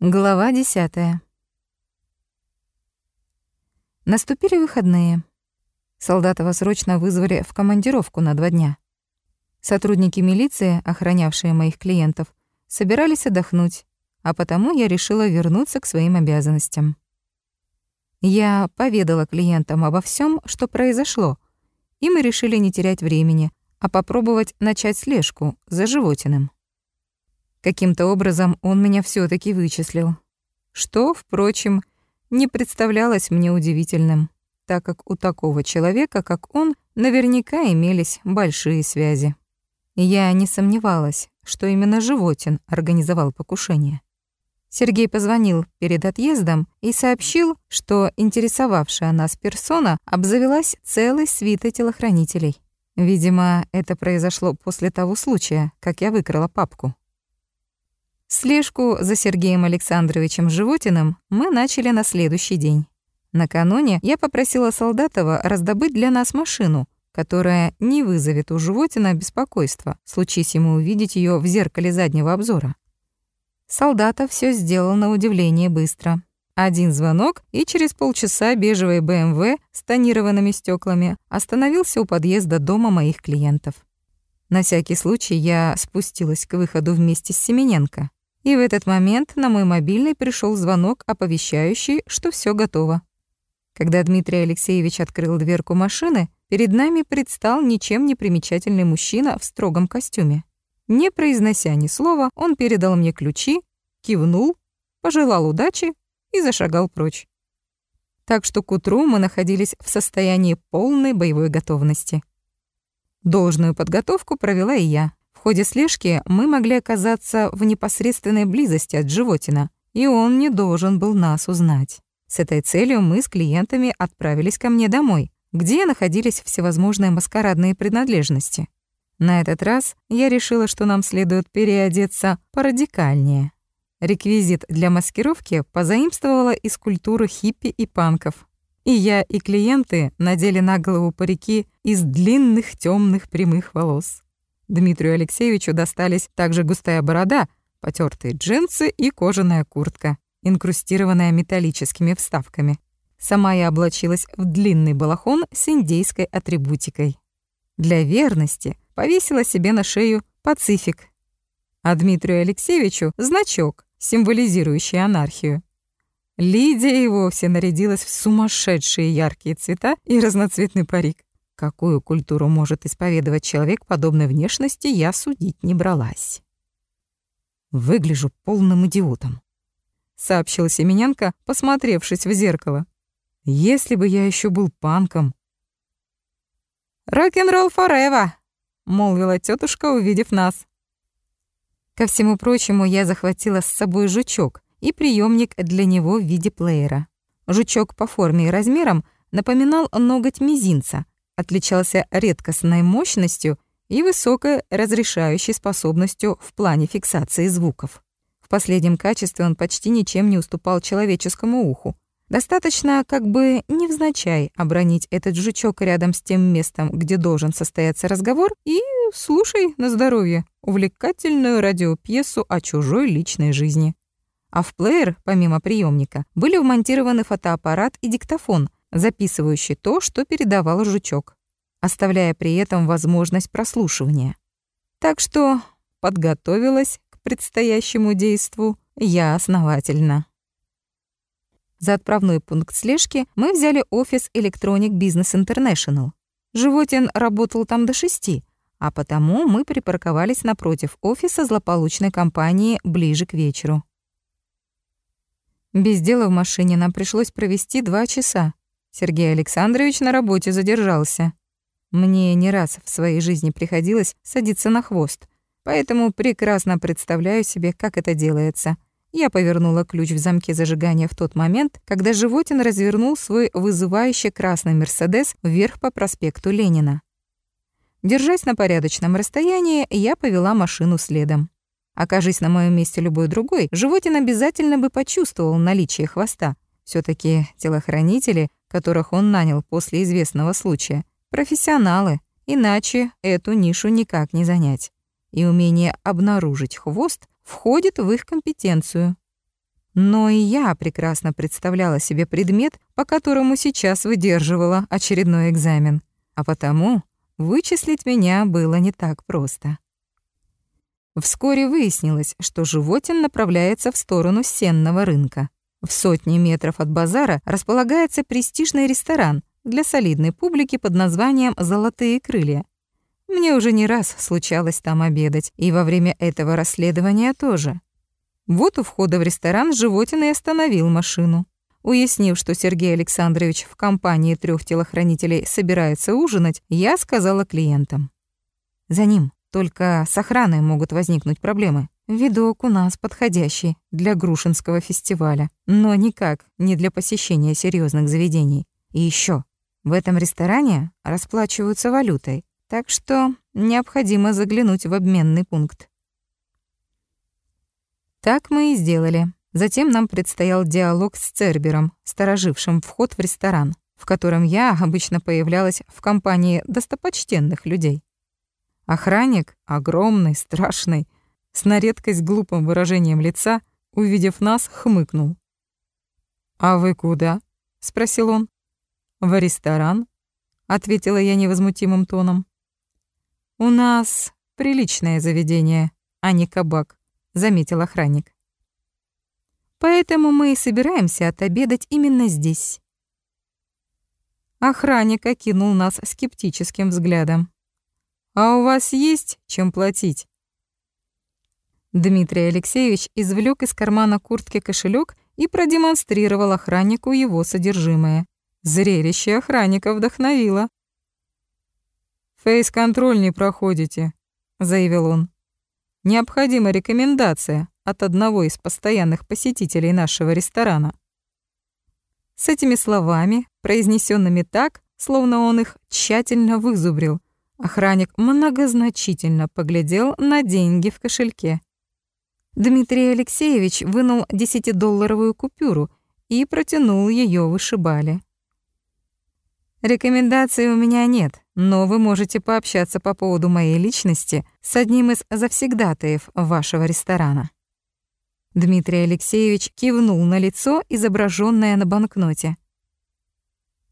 Глава 10. Наступили выходные. Солдатова срочно вызвали в командировку на два дня. Сотрудники милиции, охранявшие моих клиентов, собирались отдохнуть, а потому я решила вернуться к своим обязанностям. Я поведала клиентам обо всем, что произошло, и мы решили не терять времени, а попробовать начать слежку за животиным. Каким-то образом он меня все таки вычислил. Что, впрочем, не представлялось мне удивительным, так как у такого человека, как он, наверняка имелись большие связи. Я не сомневалась, что именно Животин организовал покушение. Сергей позвонил перед отъездом и сообщил, что интересовавшая нас персона обзавелась целой свитой телохранителей. Видимо, это произошло после того случая, как я выкрала папку. Слежку за Сергеем Александровичем Животиным мы начали на следующий день. Накануне я попросила Солдатова раздобыть для нас машину, которая не вызовет у Животина беспокойства, случись ему увидеть ее в зеркале заднего обзора. Солдатов все сделал на удивление быстро. Один звонок, и через полчаса бежевый БМВ с тонированными стеклами остановился у подъезда дома моих клиентов. На всякий случай я спустилась к выходу вместе с Семененко. И в этот момент на мой мобильный пришел звонок, оповещающий, что все готово. Когда Дмитрий Алексеевич открыл дверку машины, перед нами предстал ничем не примечательный мужчина в строгом костюме. Не произнося ни слова, он передал мне ключи, кивнул, пожелал удачи и зашагал прочь. Так что к утру мы находились в состоянии полной боевой готовности. Должную подготовку провела и я. Ходе слежки мы могли оказаться в непосредственной близости от животина, и он не должен был нас узнать. С этой целью мы с клиентами отправились ко мне домой, где находились всевозможные маскарадные принадлежности. На этот раз я решила, что нам следует переодеться порадикальнее. Реквизит для маскировки позаимствовала из культуры хиппи и панков. И я, и клиенты надели на голову парики из длинных темных прямых волос. Дмитрию Алексеевичу достались также густая борода, потертые джинсы и кожаная куртка, инкрустированная металлическими вставками. Сама я облачилась в длинный балахон с индейской атрибутикой. Для верности повесила себе на шею пацифик, а Дмитрию Алексеевичу — значок, символизирующий анархию. Лидия и вовсе нарядилась в сумасшедшие яркие цвета и разноцветный парик. Какую культуру может исповедовать человек подобной внешности, я судить не бралась. «Выгляжу полным идиотом», — сообщила Семененко, посмотревшись в зеркало. «Если бы я еще был панком...» «Рок-н-ролл forever», — молвила тетушка, увидев нас. Ко всему прочему, я захватила с собой жучок и приемник для него в виде плеера. Жучок по форме и размерам напоминал ноготь мизинца, отличался редкостной мощностью и высокой разрешающей способностью в плане фиксации звуков. В последнем качестве он почти ничем не уступал человеческому уху. Достаточно как бы невзначай обронить этот жучок рядом с тем местом, где должен состояться разговор, и слушай на здоровье увлекательную радиопьесу о чужой личной жизни. А в плеер, помимо приемника, были вмонтированы фотоаппарат и диктофон, записывающий то, что передавал жучок, оставляя при этом возможность прослушивания. Так что подготовилась к предстоящему действу я основательно. За отправной пункт слежки мы взяли офис Electronic Business International. Животин работал там до шести, а потому мы припарковались напротив офиса злополучной компании ближе к вечеру. Без дела в машине нам пришлось провести два часа. Сергей Александрович на работе задержался. Мне не раз в своей жизни приходилось садиться на хвост, поэтому прекрасно представляю себе, как это делается. Я повернула ключ в замке зажигания в тот момент, когда Животин развернул свой вызывающий красный «Мерседес» вверх по проспекту Ленина. Держась на порядочном расстоянии, я повела машину следом. Окажись на моем месте любой другой, Животин обязательно бы почувствовал наличие хвоста. все таки телохранители которых он нанял после известного случая, профессионалы, иначе эту нишу никак не занять. И умение обнаружить хвост входит в их компетенцию. Но и я прекрасно представляла себе предмет, по которому сейчас выдерживала очередной экзамен. А потому вычислить меня было не так просто. Вскоре выяснилось, что Животин направляется в сторону сенного рынка. В сотне метров от базара располагается престижный ресторан для солидной публики под названием «Золотые крылья». Мне уже не раз случалось там обедать, и во время этого расследования тоже. Вот у входа в ресторан Животин и остановил машину. Уяснив, что Сергей Александрович в компании трех телохранителей собирается ужинать, я сказала клиентам. «За ним, только с охраной могут возникнуть проблемы. Видок у нас подходящий для Грушинского фестиваля, но никак не для посещения серьезных заведений. И еще, в этом ресторане расплачиваются валютой, так что необходимо заглянуть в обменный пункт. Так мы и сделали. Затем нам предстоял диалог с Цербером, сторожившим вход в ресторан, в котором я обычно появлялась в компании достопочтенных людей. Охранник, огромный, страшный, с на редкость глупым выражением лица, увидев нас, хмыкнул. «А вы куда?» — спросил он. «В ресторан», — ответила я невозмутимым тоном. «У нас приличное заведение, а не кабак», — заметил охранник. «Поэтому мы и собираемся отобедать именно здесь». Охранник окинул нас скептическим взглядом. «А у вас есть чем платить?» Дмитрий Алексеевич извлек из кармана куртки кошелек и продемонстрировал охраннику его содержимое. Зрелище охранника вдохновило. «Фейс-контроль не проходите», — заявил он. «Необходима рекомендация от одного из постоянных посетителей нашего ресторана». С этими словами, произнесенными так, словно он их тщательно вызубрил, охранник многозначительно поглядел на деньги в кошельке. Дмитрий Алексеевич вынул десятидолларовую купюру и протянул ее вышибали. Рекомендаций у меня нет, но вы можете пообщаться по поводу моей личности с одним из завсегдатаев вашего ресторана». Дмитрий Алексеевич кивнул на лицо, изображенное на банкноте.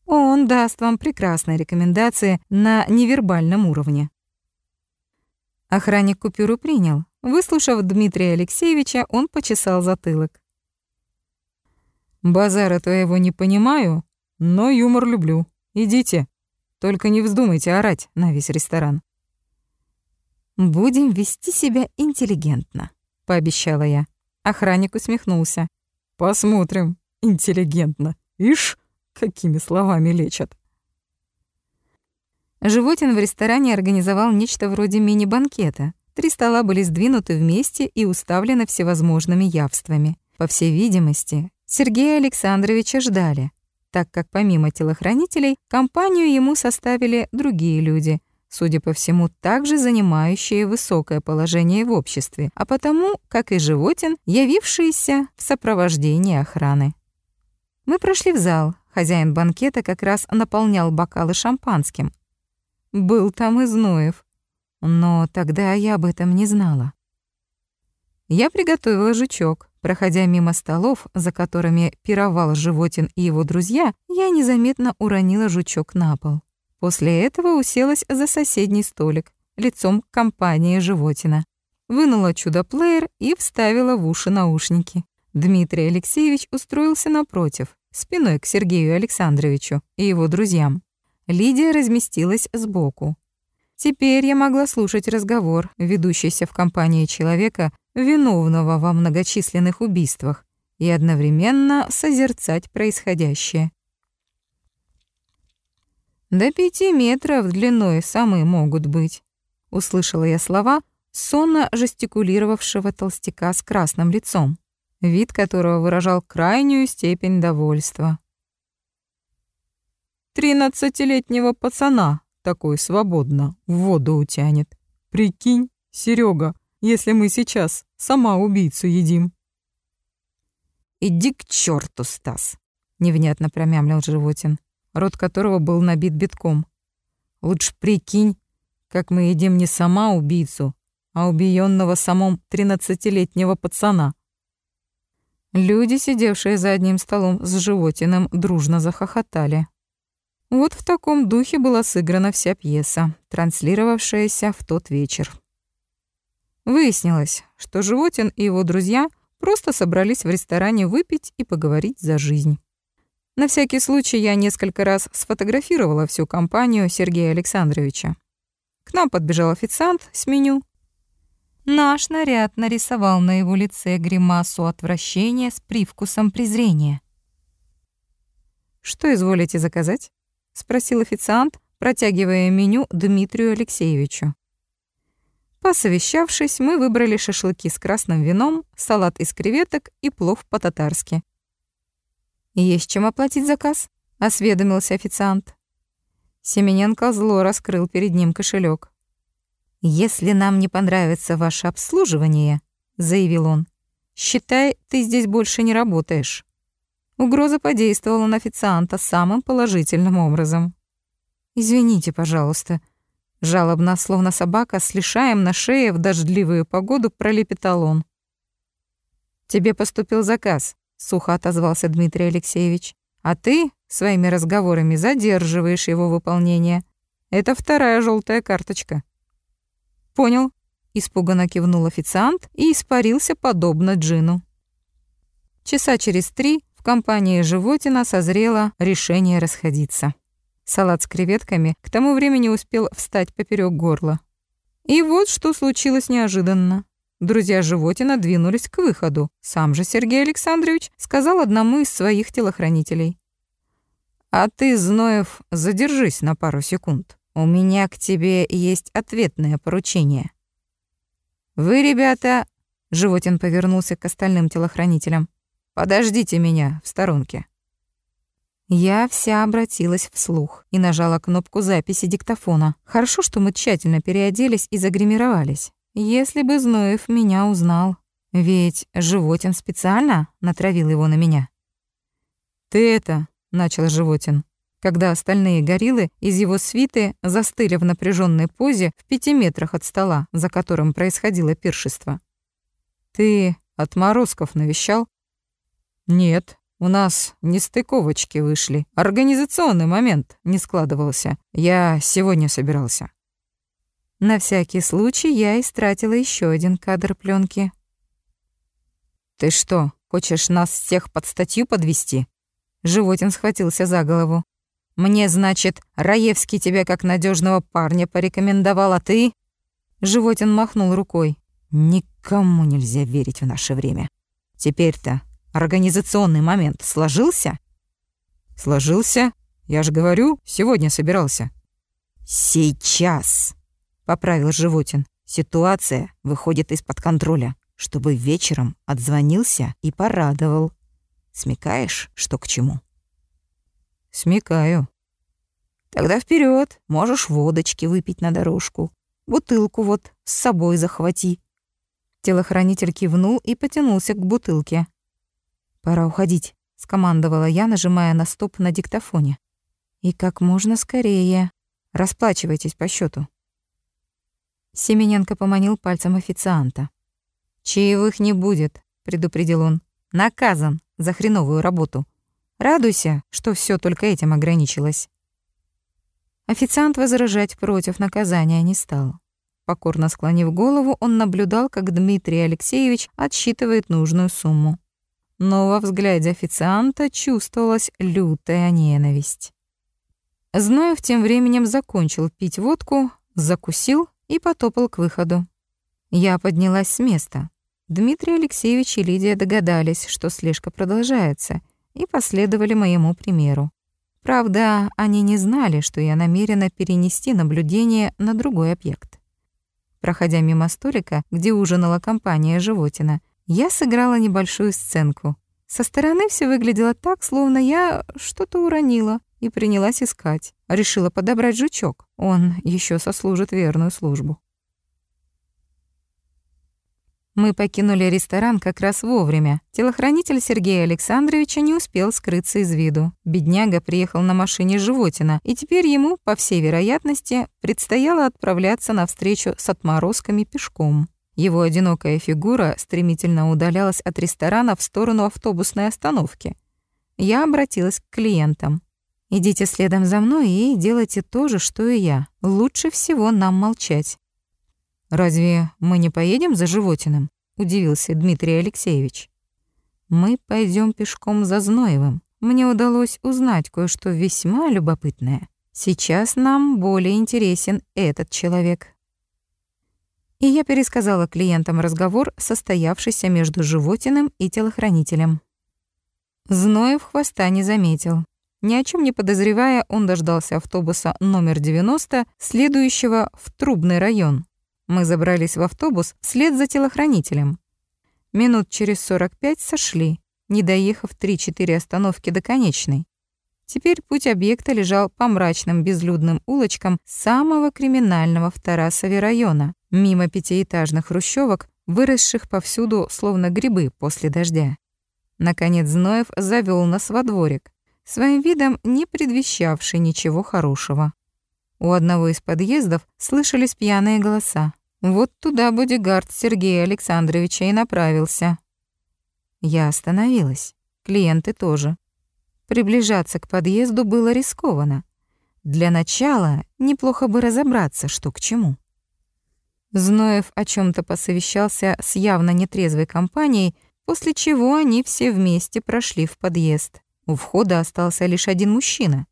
Он даст вам прекрасные рекомендации на невербальном уровне. Охранник купюру принял. Выслушав Дмитрия Алексеевича, он почесал затылок. «Базара твоего не понимаю, но юмор люблю. Идите. Только не вздумайте орать на весь ресторан. Будем вести себя интеллигентно, пообещала я. Охранник усмехнулся. Посмотрим, интеллигентно. Ишь, какими словами лечат. Животин в ресторане организовал нечто вроде мини-банкета. Три стола были сдвинуты вместе и уставлены всевозможными явствами. По всей видимости, Сергея Александровича ждали так как помимо телохранителей компанию ему составили другие люди, судя по всему, также занимающие высокое положение в обществе, а потому, как и Животин, явившиеся в сопровождении охраны. Мы прошли в зал. Хозяин банкета как раз наполнял бокалы шампанским. Был там и Зноев. Но тогда я об этом не знала. Я приготовила жучок, Проходя мимо столов, за которыми пировал Животин и его друзья, я незаметно уронила жучок на пол. После этого уселась за соседний столик, лицом к компании Животина. Вынула чудо-плеер и вставила в уши наушники. Дмитрий Алексеевич устроился напротив, спиной к Сергею Александровичу и его друзьям. Лидия разместилась сбоку. Теперь я могла слушать разговор, ведущийся в компании человека, виновного во многочисленных убийствах, и одновременно созерцать происходящее. «До пяти метров длиной самые могут быть», — услышала я слова сонно жестикулировавшего толстяка с красным лицом, вид которого выражал крайнюю степень довольства. «Тринадцатилетнего пацана такой свободно в воду утянет. Прикинь, Серега, если мы сейчас сама убийцу едим. «Иди к черту, Стас!» — невнятно промямлил Животин, рот которого был набит битком. «Лучше прикинь, как мы едим не сама убийцу, а убиенного самом тринадцатилетнего пацана». Люди, сидевшие за одним столом с животиным, дружно захохотали. Вот в таком духе была сыграна вся пьеса, транслировавшаяся в тот вечер. Выяснилось, что Животин и его друзья просто собрались в ресторане выпить и поговорить за жизнь. На всякий случай я несколько раз сфотографировала всю компанию Сергея Александровича. К нам подбежал официант с меню. Наш наряд нарисовал на его лице гримасу отвращения с привкусом презрения. «Что изволите заказать?» — спросил официант, протягивая меню Дмитрию Алексеевичу. Посовещавшись, мы выбрали шашлыки с красным вином, салат из креветок и плов по-татарски. «Есть чем оплатить заказ?» — осведомился официант. Семененко зло раскрыл перед ним кошелек. «Если нам не понравится ваше обслуживание», — заявил он, — «считай, ты здесь больше не работаешь». Угроза подействовала на официанта самым положительным образом. «Извините, пожалуйста», — жалобно, словно собака, с лишаем на шее в дождливую погоду пролепетал он. «Тебе поступил заказ», — сухо отозвался Дмитрий Алексеевич. «А ты своими разговорами задерживаешь его выполнение. Это вторая желтая карточка». «Понял», — испуганно кивнул официант и испарился подобно джину. Часа через три компании Животина созрело решение расходиться. Салат с креветками к тому времени успел встать поперек горла. И вот что случилось неожиданно. Друзья Животина двинулись к выходу. Сам же Сергей Александрович сказал одному из своих телохранителей. «А ты, Зноев, задержись на пару секунд. У меня к тебе есть ответное поручение». «Вы, ребята...» — Животин повернулся к остальным телохранителям. «Подождите меня в сторонке». Я вся обратилась вслух и нажала кнопку записи диктофона. Хорошо, что мы тщательно переоделись и загримировались. Если бы Зноев меня узнал. Ведь Животин специально натравил его на меня. «Ты это...» — начал Животин, когда остальные гориллы из его свиты застыли в напряженной позе в пяти метрах от стола, за которым происходило пиршество. «Ты отморозков навещал?» «Нет, у нас нестыковочки вышли. Организационный момент не складывался. Я сегодня собирался». На всякий случай я истратила еще один кадр пленки. «Ты что, хочешь нас всех под статью подвести? Животин схватился за голову. «Мне, значит, Раевский тебя как надежного парня порекомендовал, а ты...» Животин махнул рукой. «Никому нельзя верить в наше время. Теперь-то организационный момент сложился?» «Сложился? Я же говорю, сегодня собирался». «Сейчас!» поправил Животин. Ситуация выходит из-под контроля, чтобы вечером отзвонился и порадовал. Смекаешь, что к чему? Смекаю. Тогда вперед, можешь водочки выпить на дорожку. Бутылку вот с собой захвати. Телохранитель кивнул и потянулся к бутылке. Пора уходить, скомандовала я, нажимая на стоп на диктофоне. И как можно скорее. Расплачивайтесь по счету. Семененко поманил пальцем официанта. «Чаевых не будет», — предупредил он. «Наказан за хреновую работу. Радуйся, что все только этим ограничилось». Официант возражать против наказания не стал. Покорно склонив голову, он наблюдал, как Дмитрий Алексеевич отсчитывает нужную сумму. Но во взгляде официанта чувствовалась лютая ненависть. Зноев тем временем закончил пить водку, закусил и потопал к выходу. Я поднялась с места. Дмитрий Алексеевич и Лидия догадались, что слежка продолжается, и последовали моему примеру. Правда, они не знали, что я намерена перенести наблюдение на другой объект. Проходя мимо столика, где ужинала компания Животина, я сыграла небольшую сценку. Со стороны все выглядело так, словно я что-то уронила и принялась искать. Решила подобрать жучок. Он еще сослужит верную службу. Мы покинули ресторан как раз вовремя. Телохранитель Сергея Александровича не успел скрыться из виду. Бедняга приехал на машине Животина, и теперь ему, по всей вероятности, предстояло отправляться на встречу с отморозками пешком. Его одинокая фигура стремительно удалялась от ресторана в сторону автобусной остановки. Я обратилась к клиентам. «Идите следом за мной и делайте то же, что и я. Лучше всего нам молчать». «Разве мы не поедем за Животиным?» — удивился Дмитрий Алексеевич. «Мы пойдем пешком за Зноевым. Мне удалось узнать кое-что весьма любопытное. Сейчас нам более интересен этот человек». И я пересказала клиентам разговор, состоявшийся между Животиным и телохранителем. Зноев хвоста не заметил. Ни о чем не подозревая, он дождался автобуса номер 90, следующего в Трубный район. Мы забрались в автобус вслед за телохранителем. Минут через 45 сошли, не доехав 3-4 остановки до конечной. Теперь путь объекта лежал по мрачным безлюдным улочкам самого криминального в Тарасове района, мимо пятиэтажных хрущевок, выросших повсюду словно грибы после дождя. Наконец Зноев завёл нас во дворик, своим видом не предвещавший ничего хорошего. У одного из подъездов слышались пьяные голоса. Вот туда бодигард Сергея Александровича и направился. Я остановилась. Клиенты тоже. Приближаться к подъезду было рискованно. Для начала неплохо бы разобраться, что к чему. Зноев о чем то посовещался с явно нетрезвой компанией, после чего они все вместе прошли в подъезд. У входа остался лишь один мужчина.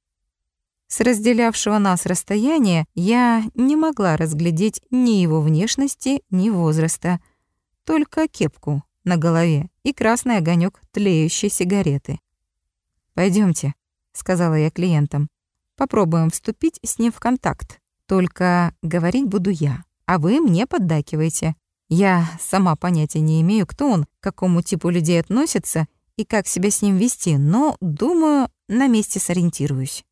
С разделявшего нас расстояния я не могла разглядеть ни его внешности, ни возраста, только кепку на голове и красный огонек тлеющей сигареты. Пойдемте, сказала я клиентам. «Попробуем вступить с ним в контакт. Только говорить буду я, а вы мне поддакиваете. Я сама понятия не имею, кто он, к какому типу людей относится и как себя с ним вести, но, думаю, на месте сориентируюсь».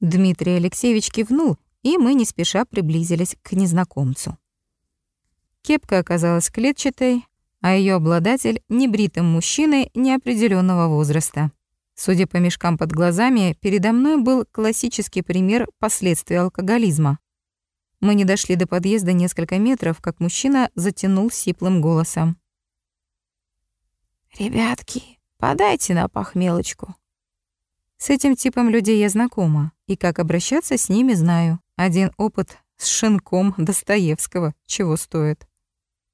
Дмитрий Алексеевич кивнул, и мы не спеша приблизились к незнакомцу. Кепка оказалась клетчатой, а ее обладатель — небритым мужчиной неопределенного возраста. Судя по мешкам под глазами, передо мной был классический пример последствий алкоголизма. Мы не дошли до подъезда несколько метров, как мужчина затянул сиплым голосом. «Ребятки, подайте на похмелочку». С этим типом людей я знакома, и как обращаться с ними знаю. Один опыт с шинком Достоевского чего стоит.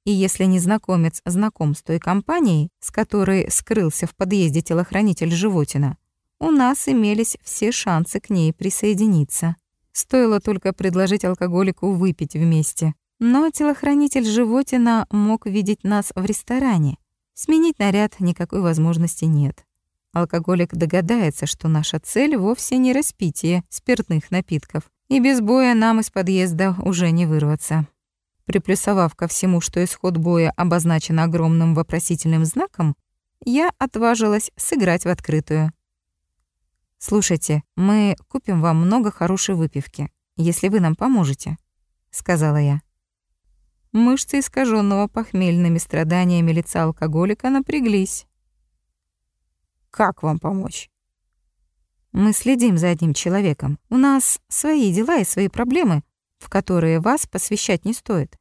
И если незнакомец знаком с той компанией, с которой скрылся в подъезде телохранитель Животина, у нас имелись все шансы к ней присоединиться. Стоило только предложить алкоголику выпить вместе. Но телохранитель Животина мог видеть нас в ресторане. Сменить наряд никакой возможности нет. Алкоголик догадается, что наша цель вовсе не распитие спиртных напитков, и без боя нам из подъезда уже не вырваться. Приплюсовав ко всему, что исход боя обозначен огромным вопросительным знаком, я отважилась сыграть в открытую. «Слушайте, мы купим вам много хорошей выпивки, если вы нам поможете», — сказала я. Мышцы искаженного похмельными страданиями лица алкоголика напряглись. «Как вам помочь?» «Мы следим за одним человеком. У нас свои дела и свои проблемы, в которые вас посвящать не стоит.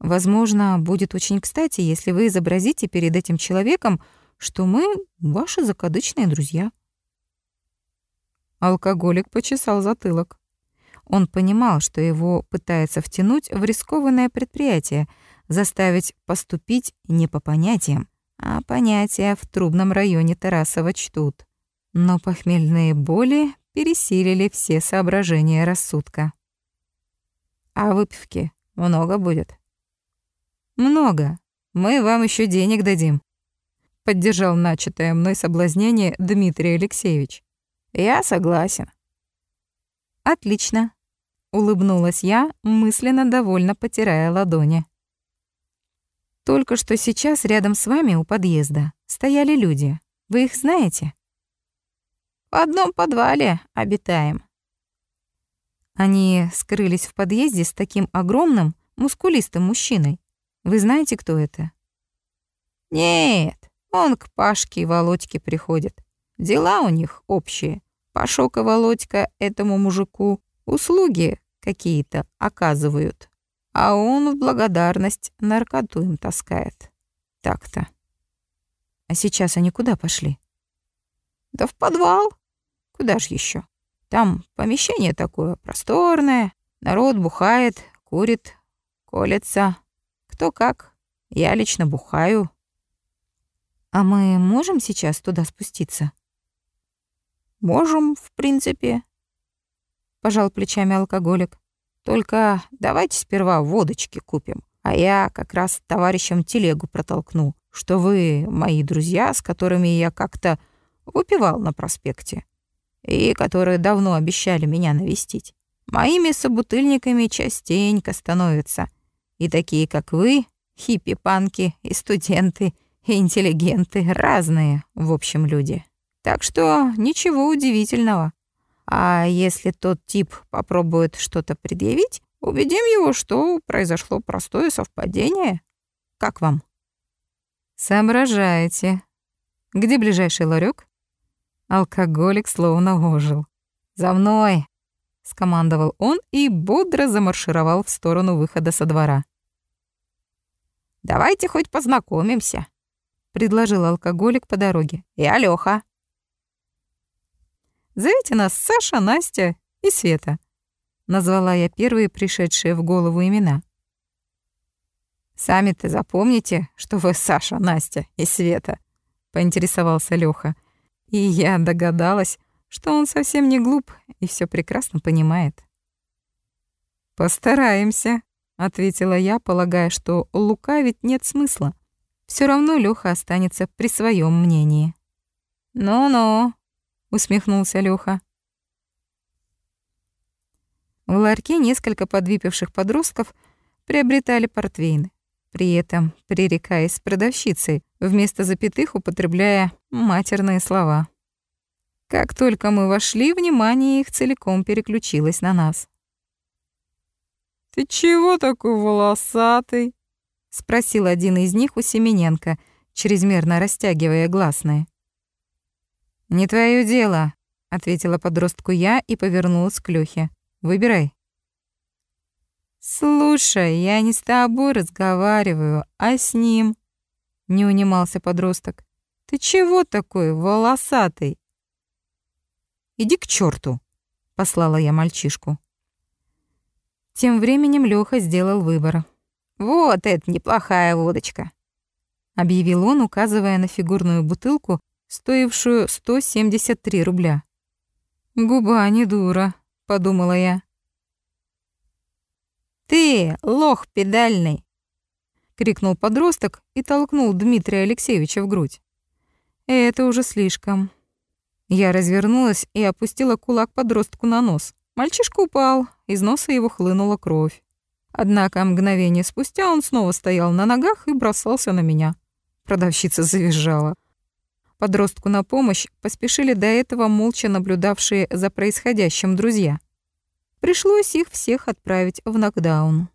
Возможно, будет очень кстати, если вы изобразите перед этим человеком, что мы ваши закадычные друзья. Алкоголик почесал затылок. Он понимал, что его пытается втянуть в рискованное предприятие, заставить поступить не по понятиям, а понятия в трубном районе Тарасова чтут. Но похмельные боли пересилили все соображения рассудка. А выпивки много будет. Много. Мы вам еще денег дадим. Поддержал начатое мной соблазнение Дмитрий Алексеевич. Я согласен. Отлично. Улыбнулась я, мысленно довольно потирая ладони. Только что сейчас рядом с вами у подъезда стояли люди. Вы их знаете? В одном подвале обитаем. Они скрылись в подъезде с таким огромным, мускулистым мужчиной. Вы знаете, кто это? Нет, он к Пашке и Володьке приходит. Дела у них общие. Пашок и Володька этому мужику услуги какие-то оказывают. а он в благодарность наркоту им таскает. Так-то. А сейчас они куда пошли? Да в подвал. Куда ж еще? Там помещение такое просторное, народ бухает, курит, колется. Кто как. Я лично бухаю. А мы можем сейчас туда спуститься? Можем, в принципе. Пожал плечами алкоголик. Только давайте сперва водочки купим. А я как раз товарищам телегу протолкну, что вы мои друзья, с которыми я как-то выпивал на проспекте, и которые давно обещали меня навестить. Моими собутыльниками частенько становятся. И такие, как вы, хиппи-панки, и студенты, и интеллигенты, разные, в общем, люди. Так что ничего удивительного. А если тот тип попробует что-то предъявить, убедим его, что произошло простое совпадение. Как вам? Соображаете. Где ближайший ларек? Алкоголик словно ожил. «За мной!» — скомандовал он и бодро замаршировал в сторону выхода со двора. «Давайте хоть познакомимся», — предложил алкоголик по дороге. «Я Лёха». «Зовите нас Саша, Настя и Света», — назвала я первые пришедшие в голову имена. «Сами-то запомните, что вы Саша, Настя и Света», — поинтересовался Лёха. И я догадалась, что он совсем не глуп и все прекрасно понимает. «Постараемся», — ответила я, полагая, что лукавить нет смысла. Все равно Лёха останется при своем мнении. «Ну-ну», — усмехнулся Лёха. В ларьке несколько подвипивших подростков приобретали портвейны при этом пререкаясь с продавщицей, вместо запятых употребляя матерные слова. Как только мы вошли, внимание их целиком переключилось на нас. «Ты чего такой волосатый?» — спросил один из них у Семененко, чрезмерно растягивая гласные. «Не твое дело», — ответила подростку я и повернулась к Лёхе. «Выбирай». «Слушай, я не с тобой разговариваю, а с ним», — не унимался подросток. «Ты чего такой волосатый?» «Иди к черту, послала я мальчишку. Тем временем Лёха сделал выбор. «Вот это неплохая водочка», — объявил он, указывая на фигурную бутылку, стоившую 173 рубля. «Губа не дура», — подумала я. «Ты, лох педальный!» — крикнул подросток и толкнул Дмитрия Алексеевича в грудь. «Это уже слишком». Я развернулась и опустила кулак подростку на нос. Мальчишка упал, из носа его хлынула кровь. Однако мгновение спустя он снова стоял на ногах и бросался на меня. Продавщица завизжала. Подростку на помощь поспешили до этого молча наблюдавшие за происходящим друзья. Пришлось их всех отправить в нокдаун.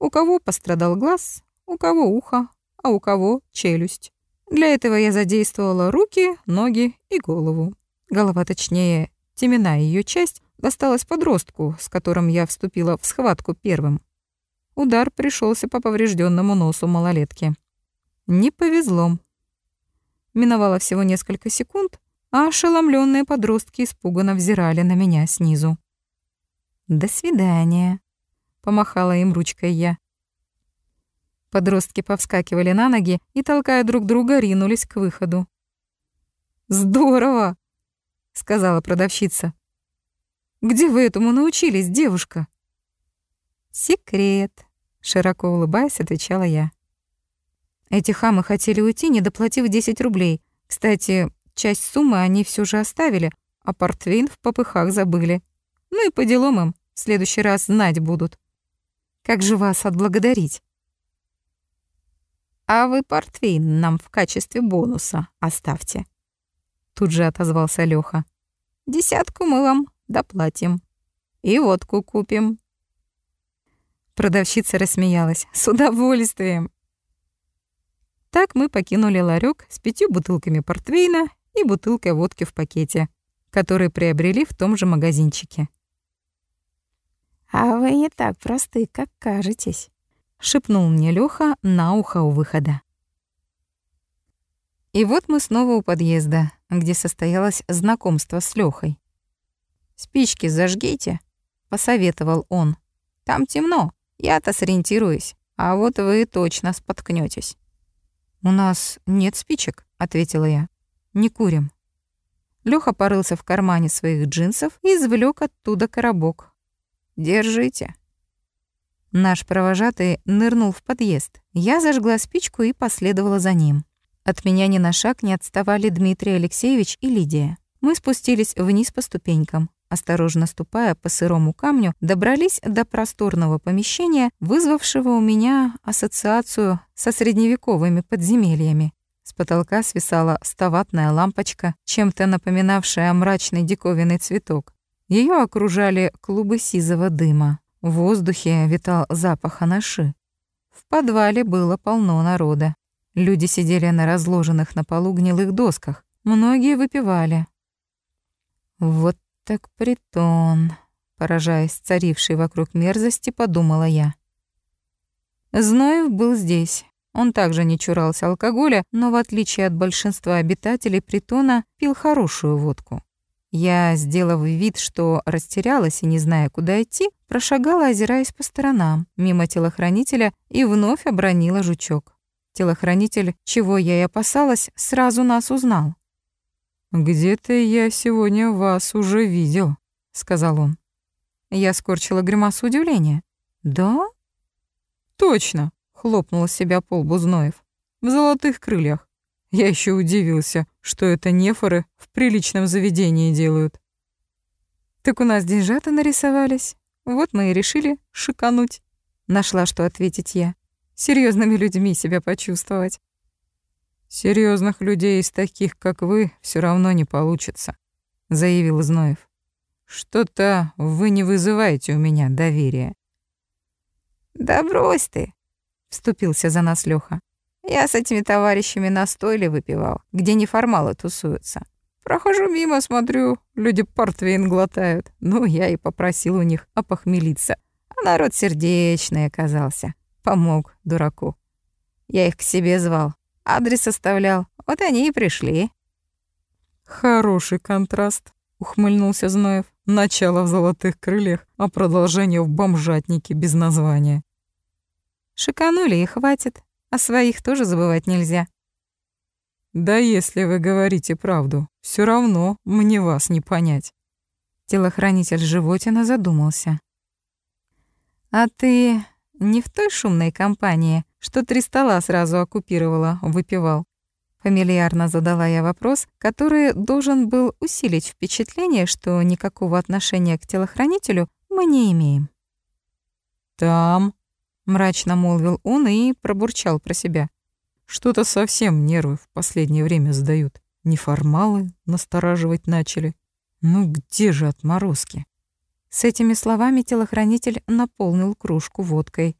У кого пострадал глаз, у кого ухо, а у кого челюсть. Для этого я задействовала руки, ноги и голову. Голова, точнее, теменная ее часть, досталась подростку, с которым я вступила в схватку первым. Удар пришелся по поврежденному носу малолетки. Не повезло. Миновало всего несколько секунд, а ошеломленные подростки испуганно взирали на меня снизу. «До свидания», — помахала им ручкой я. Подростки повскакивали на ноги и, толкая друг друга, ринулись к выходу. «Здорово!» — сказала продавщица. «Где вы этому научились, девушка?» «Секрет», — широко улыбаясь, отвечала я. Эти хамы хотели уйти, не доплатив 10 рублей. Кстати, часть суммы они все же оставили, а портвейн в попыхах забыли. Ну и по делам им в следующий раз знать будут. Как же вас отблагодарить? А вы портвейн нам в качестве бонуса оставьте. Тут же отозвался Лёха. Десятку мы вам доплатим. И водку купим. Продавщица рассмеялась. С удовольствием. Так мы покинули ларек с пятью бутылками портвейна и бутылкой водки в пакете, которые приобрели в том же магазинчике. А вы не так просты, как кажетесь, шепнул мне Лёха на ухо у выхода. И вот мы снова у подъезда, где состоялось знакомство с Лёхой. «Спички зажгите», — посоветовал он. «Там темно, я-то сориентируюсь, а вот вы точно споткнётесь». «У нас нет спичек», — ответила я. «Не курим». Лёха порылся в кармане своих джинсов и извлёк оттуда коробок. «Держите». Наш провожатый нырнул в подъезд. Я зажгла спичку и последовала за ним. От меня ни на шаг не отставали Дмитрий Алексеевич и Лидия. Мы спустились вниз по ступенькам. Осторожно ступая по сырому камню, добрались до просторного помещения, вызвавшего у меня ассоциацию со средневековыми подземельями. С потолка свисала ставатная лампочка, чем-то напоминавшая мрачный диковинный цветок. Ее окружали клубы сизого дыма. В воздухе витал запах анаши. В подвале было полно народа. Люди сидели на разложенных на полу гнилых досках. Многие выпивали. Вот так притон, поражаясь царившей вокруг мерзости, подумала я. Зноев был здесь. Он также не чурался алкоголя, но в отличие от большинства обитателей притона, пил хорошую водку. Я, сделав вид, что растерялась и не зная, куда идти, прошагала, озираясь по сторонам, мимо телохранителя и вновь обронила жучок. Телохранитель, чего я и опасалась, сразу нас узнал. «Где-то я сегодня вас уже видел», — сказал он. Я скорчила гримасу удивления. «Да?» «Точно», — хлопнул себя пол Бузноев. «В золотых крыльях. Я еще удивился, что это нефоры в приличном заведении делают». «Так у нас деньжата нарисовались. Вот мы и решили шикануть». Нашла, что ответить я. Серьезными людьми себя почувствовать. Серьезных людей из таких, как вы, все равно не получится, заявил Зноев. Что-то вы не вызываете у меня доверия. Да брось ты, вступился за нас Лёха. Я с этими товарищами на стойле выпивал, где неформалы тусуются. Прохожу мимо, смотрю, люди портвейн глотают. Ну, я и попросил у них опохмелиться. А народ сердечный оказался. Помог дураку. Я их к себе звал, Адрес оставлял. Вот они и пришли. Хороший контраст, ухмыльнулся Зноев. Начало в золотых крыльях, а продолжение в бомжатнике без названия. Шиканули и хватит, а своих тоже забывать нельзя. Да если вы говорите правду, все равно мне вас не понять. Телохранитель животина задумался. А ты не в той шумной компании, что три стола сразу оккупировала, выпивал. Фамильярно задала я вопрос, который должен был усилить впечатление, что никакого отношения к телохранителю мы не имеем. «Там», — мрачно молвил он и пробурчал про себя. «Что-то совсем нервы в последнее время сдают. Неформалы настораживать начали. Ну где же отморозки?» С этими словами телохранитель наполнил кружку водкой.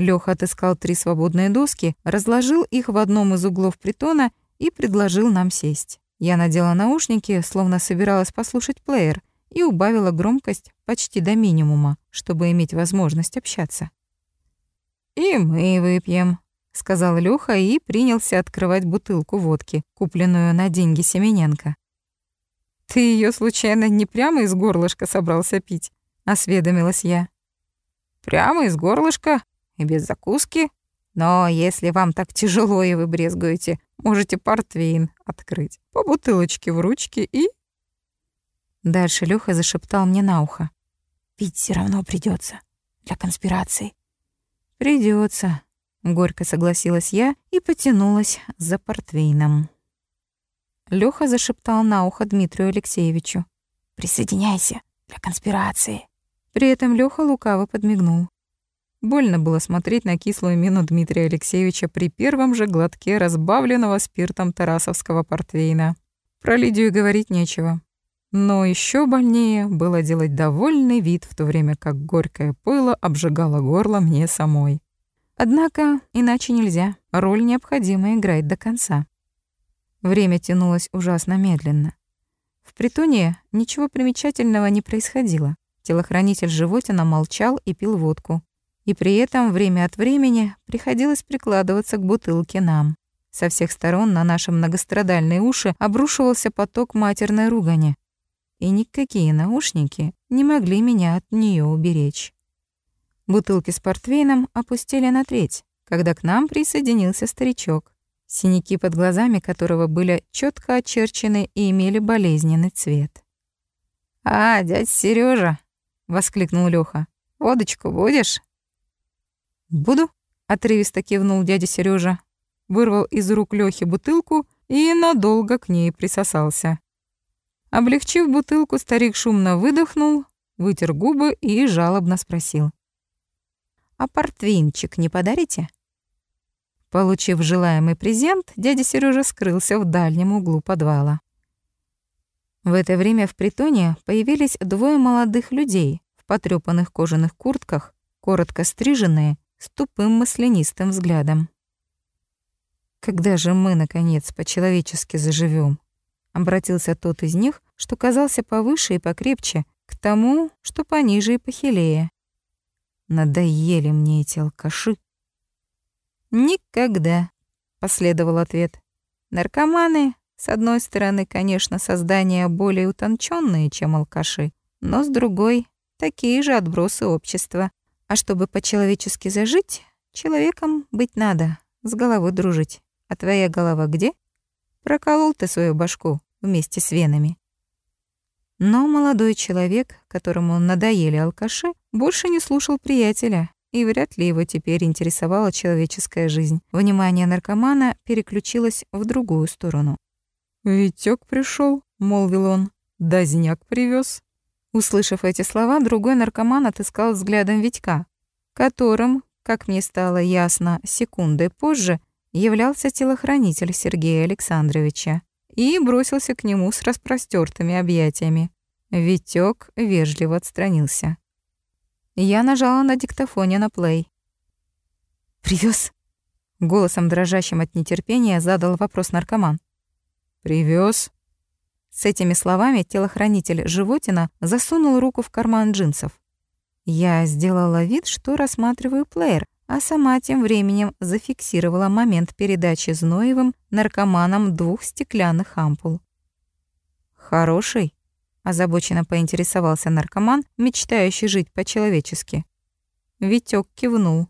Лёха отыскал три свободные доски, разложил их в одном из углов притона и предложил нам сесть. Я надела наушники, словно собиралась послушать плеер, и убавила громкость почти до минимума, чтобы иметь возможность общаться. «И мы выпьем», — сказал Лёха и принялся открывать бутылку водки, купленную на деньги Семененко. «Ты её случайно не прямо из горлышка собрался пить?» — осведомилась я. «Прямо из горлышка?» И без закуски. Но если вам так тяжело и вы брезгуете, можете портвейн открыть. По бутылочке в ручке и... Дальше Лёха зашептал мне на ухо. Пить все равно придется для конспирации. Придется, горько согласилась я и потянулась за портвейном. Лёха зашептал на ухо Дмитрию Алексеевичу. «Присоединяйся для конспирации». При этом Лёха лукаво подмигнул. Больно было смотреть на кислую мину Дмитрия Алексеевича при первом же глотке разбавленного спиртом тарасовского портвейна. Про Лидию говорить нечего. Но еще больнее было делать довольный вид, в то время как горькое пойло обжигало горло мне самой. Однако иначе нельзя, роль необходимо играть до конца. Время тянулось ужасно медленно. В притоне ничего примечательного не происходило. Телохранитель животина молчал и пил водку. И при этом время от времени приходилось прикладываться к бутылке нам. Со всех сторон на наши многострадальные уши обрушивался поток матерной ругани. И никакие наушники не могли меня от нее уберечь. Бутылки с портвейном опустили на треть, когда к нам присоединился старичок, синяки под глазами которого были четко очерчены и имели болезненный цвет. «А, дядя Сережа, воскликнул Лёха. «Водочку будешь?» «Буду», — отрывисто кивнул дядя Сережа, вырвал из рук Лёхи бутылку и надолго к ней присосался. Облегчив бутылку, старик шумно выдохнул, вытер губы и жалобно спросил. «А портвинчик не подарите?» Получив желаемый презент, дядя Сережа скрылся в дальнем углу подвала. В это время в притоне появились двое молодых людей в потрёпанных кожаных куртках, коротко стриженные, с тупым маслянистым взглядом. «Когда же мы, наконец, по-человечески заживем? Обратился тот из них, что казался повыше и покрепче, к тому, что пониже и похилее. «Надоели мне эти алкаши». «Никогда», — последовал ответ. «Наркоманы с одной стороны, конечно, создания более утонченные, чем алкаши, но с другой — такие же отбросы общества. А чтобы по-человечески зажить, человеком быть надо, с головой дружить. А твоя голова где? Проколол ты свою башку вместе с венами. Но молодой человек, которому надоели алкаши, больше не слушал приятеля, и вряд ли его теперь интересовала человеческая жизнь. Внимание наркомана переключилось в другую сторону. «Витёк пришёл», — молвил он. «Дазняк привёз». Услышав эти слова, другой наркоман отыскал взглядом Витька, которым, как мне стало ясно секундой позже, являлся телохранитель Сергея Александровича, и бросился к нему с распростёртыми объятиями. Витёк вежливо отстранился. Я нажала на диктофоне на плей. «Привёз?» Голосом дрожащим от нетерпения задал вопрос наркоман. Привез. С этими словами телохранитель животина засунул руку в карман джинсов. Я сделала вид, что рассматриваю плеер, а сама тем временем зафиксировала момент передачи Зноевым наркоманам двух стеклянных ампул. «Хороший?» — озабоченно поинтересовался наркоман, мечтающий жить по-человечески. Витёк кивнул.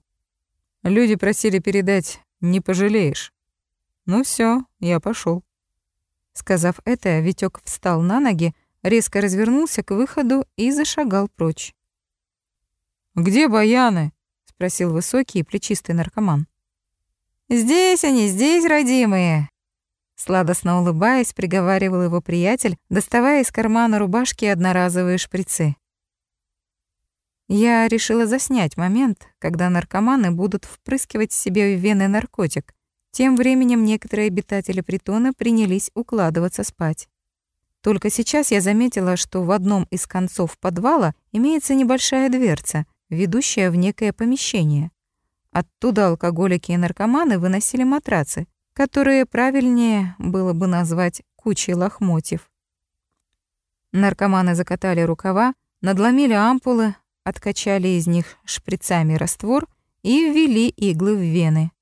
«Люди просили передать, не пожалеешь. Ну все, я пошел. Сказав это, Витёк встал на ноги, резко развернулся к выходу и зашагал прочь. «Где баяны?» — спросил высокий и плечистый наркоман. «Здесь они, здесь, родимые!» Сладостно улыбаясь, приговаривал его приятель, доставая из кармана рубашки одноразовые шприцы. Я решила заснять момент, когда наркоманы будут впрыскивать себе в вены наркотик, тем временем некоторые обитатели притона принялись укладываться спать. Только сейчас я заметила, что в одном из концов подвала имеется небольшая дверца, ведущая в некое помещение. Оттуда алкоголики и наркоманы выносили матрацы, которые правильнее было бы назвать кучей лохмотьев. Наркоманы закатали рукава, надломили ампулы, откачали из них шприцами раствор и ввели иглы в вены.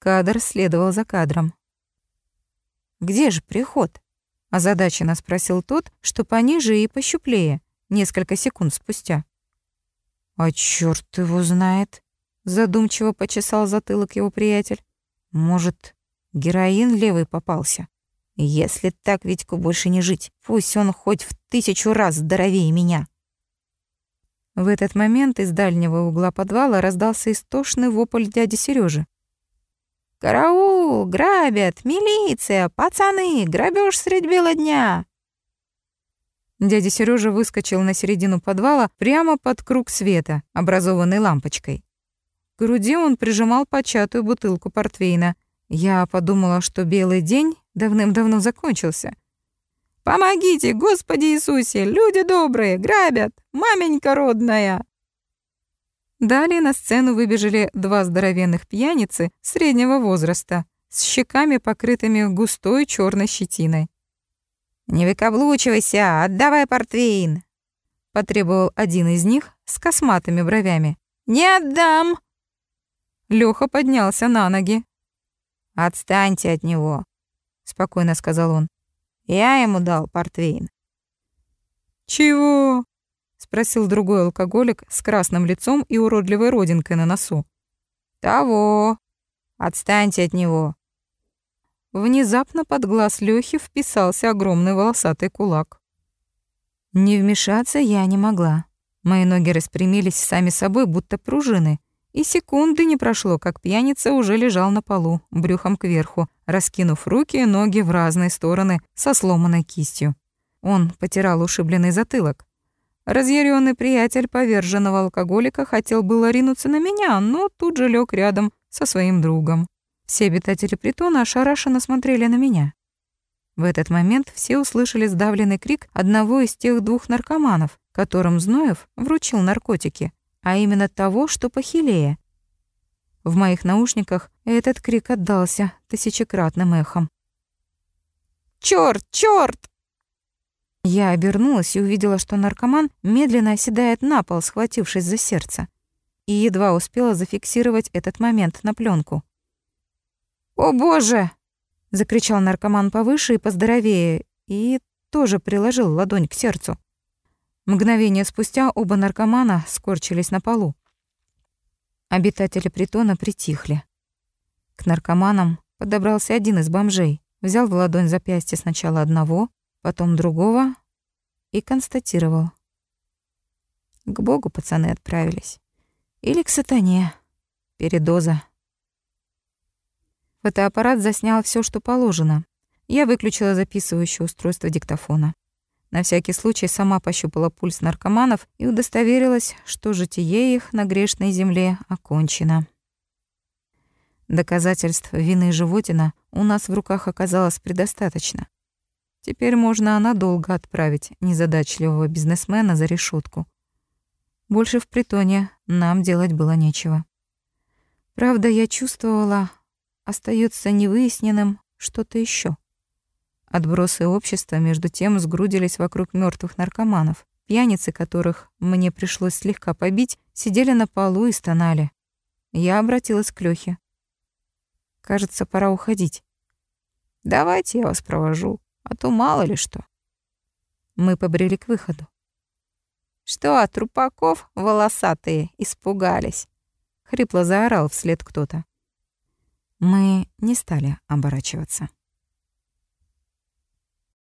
Кадр следовал за кадром. «Где же приход?» — озадаченно спросил тот, что пониже и пощуплее, несколько секунд спустя. «А чёрт его знает!» — задумчиво почесал затылок его приятель. «Может, героин левый попался? Если так, Витьку больше не жить. Пусть он хоть в тысячу раз здоровее меня». В этот момент из дальнего угла подвала раздался истошный вопль дяди Сережи. «Караул! Грабят! Милиция! Пацаны! Грабеж средь бела дня!» Дядя Сережа выскочил на середину подвала прямо под круг света, образованный лампочкой. К груди он прижимал початую бутылку портвейна. Я подумала, что белый день давным-давно закончился. «Помогите, Господи Иисусе! Люди добрые! Грабят! Маменька родная!» Далее на сцену выбежали два здоровенных пьяницы среднего возраста с щеками, покрытыми густой черной щетиной. «Не выкаблучивайся, отдавай портвейн!» — потребовал один из них с косматыми бровями. «Не отдам!» Лёха поднялся на ноги. «Отстаньте от него», — спокойно сказал он. «Я ему дал портвейн». «Чего?» — спросил другой алкоголик с красным лицом и уродливой родинкой на носу. «Того. Отстаньте от него». Внезапно под глаз Лёхи вписался огромный волосатый кулак. Не вмешаться я не могла. Мои ноги распрямились сами собой, будто пружины, и секунды не прошло, как пьяница уже лежал на полу, брюхом кверху, раскинув руки и ноги в разные стороны со сломанной кистью. Он потирал ушибленный затылок. Разъяренный приятель поверженного алкоголика хотел было ринуться на меня, но тут же лег рядом со своим другом. Все обитатели притона ошарашенно смотрели на меня. В этот момент все услышали сдавленный крик одного из тех двух наркоманов, которым Зноев вручил наркотики а именно того, что похилее. В моих наушниках этот крик отдался тысячекратным эхом. «Чёрт! Чёрт!» Я обернулась и увидела, что наркоман медленно оседает на пол, схватившись за сердце. И едва успела зафиксировать этот момент на пленку. «О боже!» — закричал наркоман повыше и поздоровее, и тоже приложил ладонь к сердцу. Мгновение спустя оба наркомана скорчились на полу. Обитатели притона притихли. К наркоманам подобрался один из бомжей, взял в ладонь запястье сначала одного, потом другого и констатировал. К Богу пацаны отправились. Или к сатане. Передоза. Фотоаппарат заснял все, что положено. Я выключила записывающее устройство диктофона. На всякий случай сама пощупала пульс наркоманов и удостоверилась, что житие их на грешной земле окончено. Доказательств вины животина у нас в руках оказалось предостаточно. Теперь можно надолго отправить незадачливого бизнесмена за решетку. Больше в притоне нам делать было нечего. Правда, я чувствовала, остается невыясненным что-то еще. Отбросы общества между тем сгрудились вокруг мертвых наркоманов. Пьяницы, которых мне пришлось слегка побить, сидели на полу и стонали. Я обратилась к Лёхе. Кажется, пора уходить. Давайте я вас провожу, а то мало ли что. Мы побрели к выходу. Что, трупаков волосатые испугались? Хрипло заорал вслед кто-то. Мы не стали оборачиваться.